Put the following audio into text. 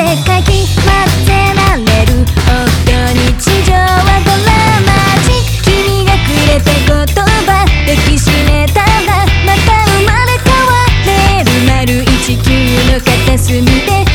でかき混ぜられる。夫に地上はドラマチック君がくれた言葉抱きしめたらまた生まれ変われる。丸19の片隅で